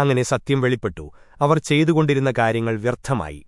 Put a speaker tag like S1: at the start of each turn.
S1: അങ്ങനെ സത്യം വെളിപ്പെട്ടു. അവർ ചെയ്തുകൊണ്ടിരുന്ന കാര്യങ്ങൾ വ്യർത്ഥമായി.